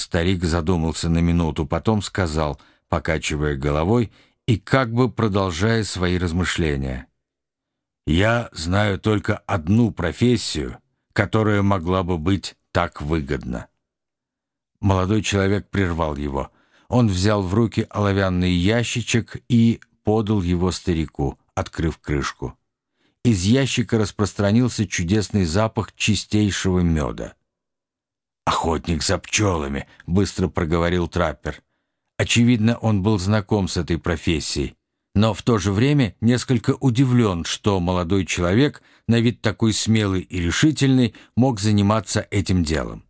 Старик задумался на минуту, потом сказал, покачивая головой и как бы продолжая свои размышления. «Я знаю только одну профессию, которая могла бы быть так выгодна». Молодой человек прервал его. Он взял в руки оловянный ящичек и подал его старику, открыв крышку. Из ящика распространился чудесный запах чистейшего меда. «Охотник за пчелами», — быстро проговорил траппер. Очевидно, он был знаком с этой профессией, но в то же время несколько удивлен, что молодой человек, на вид такой смелый и решительный, мог заниматься этим делом.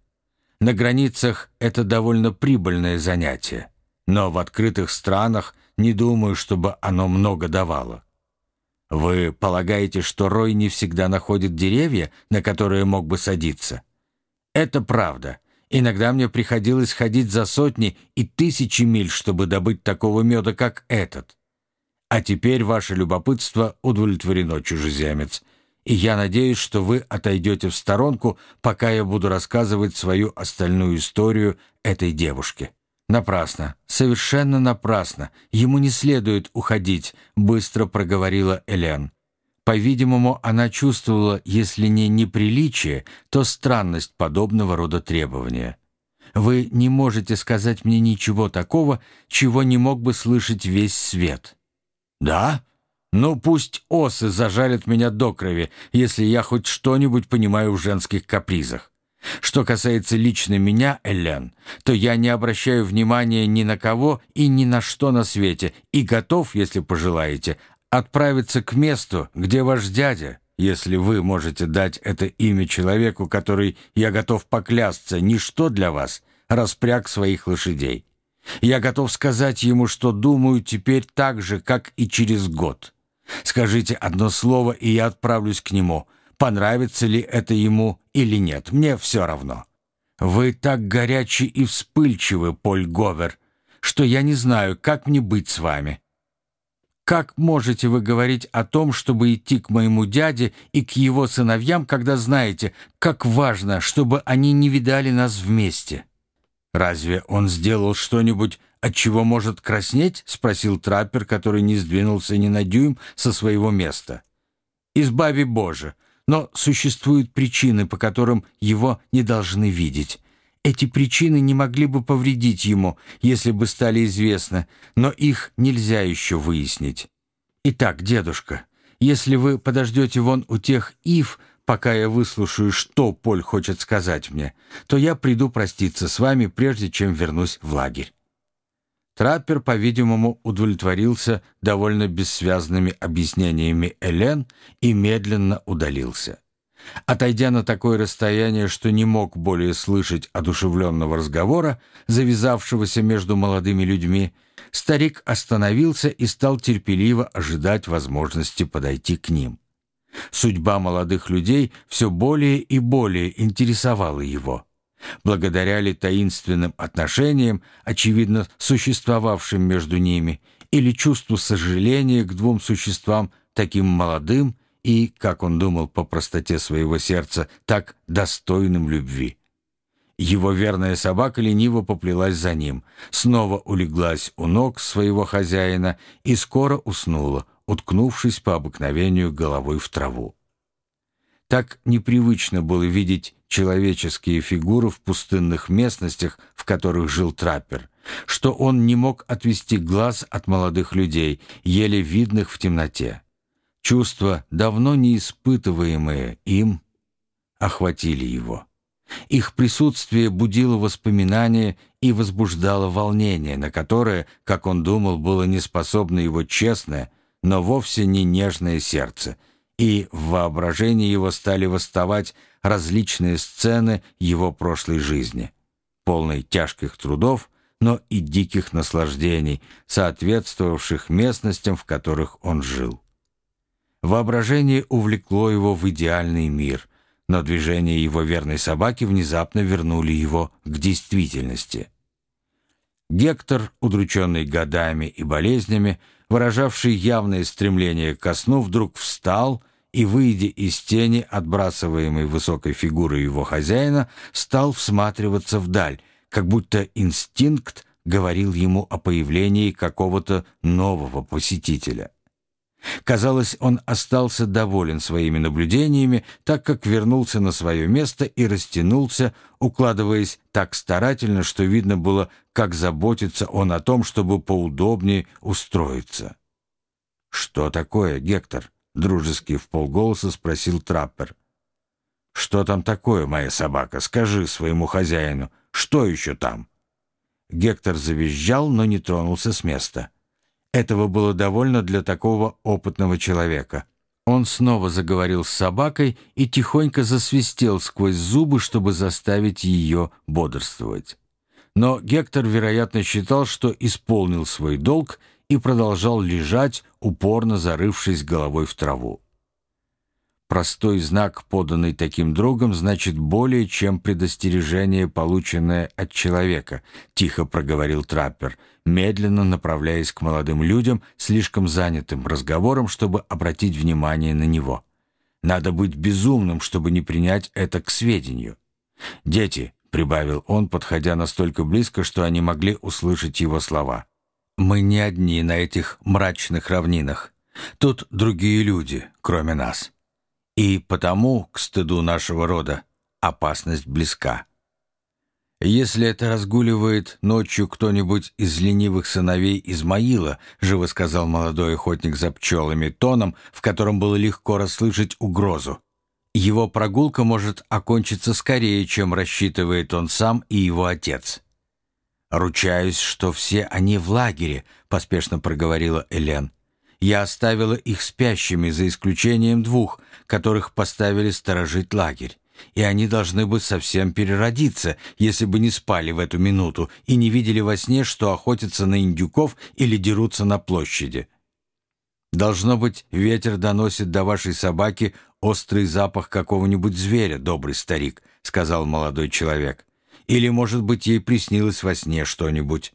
На границах это довольно прибыльное занятие, но в открытых странах не думаю, чтобы оно много давало. Вы полагаете, что Рой не всегда находит деревья, на которые мог бы садиться? Это правда. Иногда мне приходилось ходить за сотни и тысячи миль, чтобы добыть такого меда, как этот. А теперь ваше любопытство удовлетворено, чужеземец, и я надеюсь, что вы отойдете в сторонку, пока я буду рассказывать свою остальную историю этой девушке. Напрасно, совершенно напрасно. Ему не следует уходить, быстро проговорила Элен. По-видимому, она чувствовала, если не неприличие, то странность подобного рода требования. Вы не можете сказать мне ничего такого, чего не мог бы слышать весь свет. Да? Ну пусть осы зажарят меня до крови, если я хоть что-нибудь понимаю в женских капризах. Что касается лично меня, Элен, то я не обращаю внимания ни на кого и ни на что на свете и готов, если пожелаете, отправиться к месту, где ваш дядя, если вы можете дать это имя человеку, который, я готов поклясться, ничто для вас, распряг своих лошадей. Я готов сказать ему, что думаю теперь так же, как и через год. Скажите одно слово, и я отправлюсь к нему — понравится ли это ему или нет, мне все равно. Вы так горячий и вспыльчивы, Поль Говер, что я не знаю, как мне быть с вами. Как можете вы говорить о том, чтобы идти к моему дяде и к его сыновьям, когда знаете, как важно, чтобы они не видали нас вместе? Разве он сделал что-нибудь, от чего может краснеть? спросил траппер, который не сдвинулся ни на дюйм со своего места. Избави Боже, но существуют причины, по которым его не должны видеть. Эти причины не могли бы повредить ему, если бы стали известны, но их нельзя еще выяснить. Итак, дедушка, если вы подождете вон у тех ив, пока я выслушаю, что Поль хочет сказать мне, то я приду проститься с вами, прежде чем вернусь в лагерь. Траппер, по-видимому, удовлетворился довольно бессвязными объяснениями Элен и медленно удалился. Отойдя на такое расстояние, что не мог более слышать одушевленного разговора, завязавшегося между молодыми людьми, старик остановился и стал терпеливо ожидать возможности подойти к ним. Судьба молодых людей все более и более интересовала его. Благодаря ли таинственным отношениям, очевидно существовавшим между ними, или чувству сожаления к двум существам, таким молодым и, как он думал по простоте своего сердца, так достойным любви. Его верная собака лениво поплелась за ним, снова улеглась у ног своего хозяина и скоро уснула, уткнувшись по обыкновению головой в траву. Так непривычно было видеть человеческие фигуры в пустынных местностях, в которых жил траппер, что он не мог отвести глаз от молодых людей, еле видных в темноте. Чувства, давно не испытываемые им, охватили его. Их присутствие будило воспоминания и возбуждало волнение, на которое, как он думал, было неспособно его честное, но вовсе не нежное сердце — и в воображении его стали восставать различные сцены его прошлой жизни, полной тяжких трудов, но и диких наслаждений, соответствовавших местностям, в которых он жил. Воображение увлекло его в идеальный мир, но движения его верной собаки внезапно вернули его к действительности. Гектор, удрученный годами и болезнями, выражавший явное стремление ко сну, вдруг встал и, выйдя из тени, отбрасываемой высокой фигурой его хозяина, стал всматриваться вдаль, как будто инстинкт говорил ему о появлении какого-то нового посетителя. Казалось, он остался доволен своими наблюдениями, так как вернулся на свое место и растянулся, укладываясь так старательно, что видно было, как заботится он о том, чтобы поудобнее устроиться. «Что такое, Гектор?» — дружески в полголоса спросил траппер. «Что там такое, моя собака? Скажи своему хозяину, что еще там?» Гектор завизжал, но не тронулся с места. Этого было довольно для такого опытного человека. Он снова заговорил с собакой и тихонько засвистел сквозь зубы, чтобы заставить ее бодрствовать. Но Гектор, вероятно, считал, что исполнил свой долг и продолжал лежать, упорно зарывшись головой в траву. Простой знак, поданный таким другом, значит более, чем предостережение, полученное от человека, тихо проговорил траппер, медленно направляясь к молодым людям, слишком занятым разговором, чтобы обратить внимание на него. Надо быть безумным, чтобы не принять это к сведению. «Дети», — прибавил он, подходя настолько близко, что они могли услышать его слова, — «мы не одни на этих мрачных равнинах. Тут другие люди, кроме нас». И потому, к стыду нашего рода, опасность близка. Если это разгуливает ночью кто-нибудь из ленивых сыновей Измаила, живо сказал молодой охотник за пчелами тоном, в котором было легко расслышать угрозу, его прогулка может окончиться скорее, чем рассчитывает он сам и его отец. «Ручаюсь, что все они в лагере», — поспешно проговорила Элен. Я оставила их спящими, за исключением двух, которых поставили сторожить лагерь. И они должны бы совсем переродиться, если бы не спали в эту минуту и не видели во сне, что охотятся на индюков или дерутся на площади. Должно быть, ветер доносит до вашей собаки острый запах какого-нибудь зверя, добрый старик, сказал молодой человек. Или, может быть, ей приснилось во сне что-нибудь.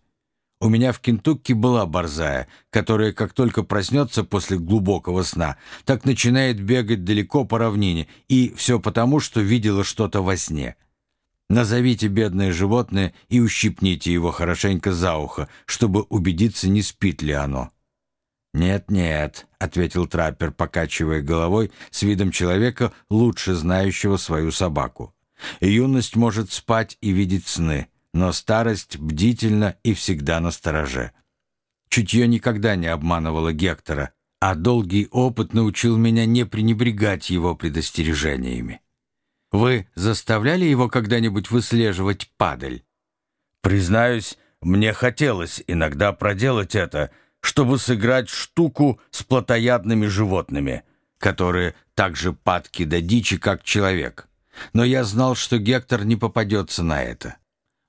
У меня в Кентукки была борзая, которая, как только проснется после глубокого сна, так начинает бегать далеко по равнине, и все потому, что видела что-то во сне. Назовите бедное животное и ущипните его хорошенько за ухо, чтобы убедиться, не спит ли оно. «Нет-нет», — ответил траппер, покачивая головой с видом человека, лучше знающего свою собаку. «Юность может спать и видеть сны» но старость бдительна и всегда на стороже. Чутье никогда не обманывало Гектора, а долгий опыт научил меня не пренебрегать его предостережениями. Вы заставляли его когда-нибудь выслеживать падаль? Признаюсь, мне хотелось иногда проделать это, чтобы сыграть штуку с плотоядными животными, которые так же падки до дичи, как человек. Но я знал, что Гектор не попадется на это.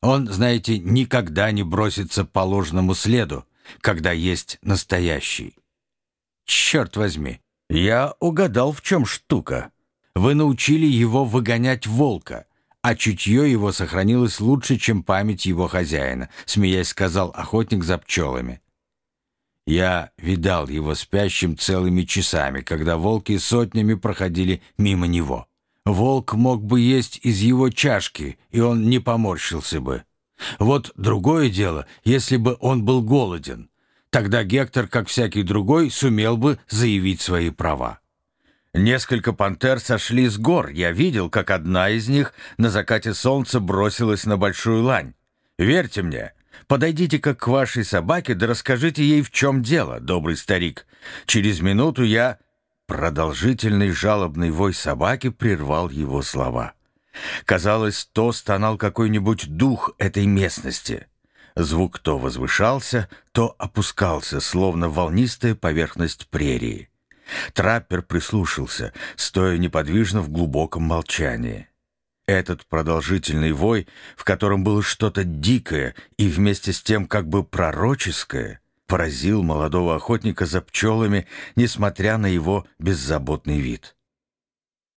Он, знаете, никогда не бросится по ложному следу, когда есть настоящий. Черт возьми, я угадал, в чем штука. Вы научили его выгонять волка, а чутье его сохранилось лучше, чем память его хозяина, смеясь сказал охотник за пчелами. Я видал его спящим целыми часами, когда волки сотнями проходили мимо него. Волк мог бы есть из его чашки, и он не поморщился бы. Вот другое дело, если бы он был голоден. Тогда Гектор, как всякий другой, сумел бы заявить свои права. Несколько пантер сошли с гор. Я видел, как одна из них на закате солнца бросилась на большую лань. Верьте мне, подойдите-ка к вашей собаке, да расскажите ей, в чем дело, добрый старик. Через минуту я Продолжительный жалобный вой собаки прервал его слова. Казалось, то стонал какой-нибудь дух этой местности. Звук то возвышался, то опускался, словно волнистая поверхность прерии. Траппер прислушался, стоя неподвижно в глубоком молчании. Этот продолжительный вой, в котором было что-то дикое и вместе с тем как бы пророческое — поразил молодого охотника за пчелами, несмотря на его беззаботный вид.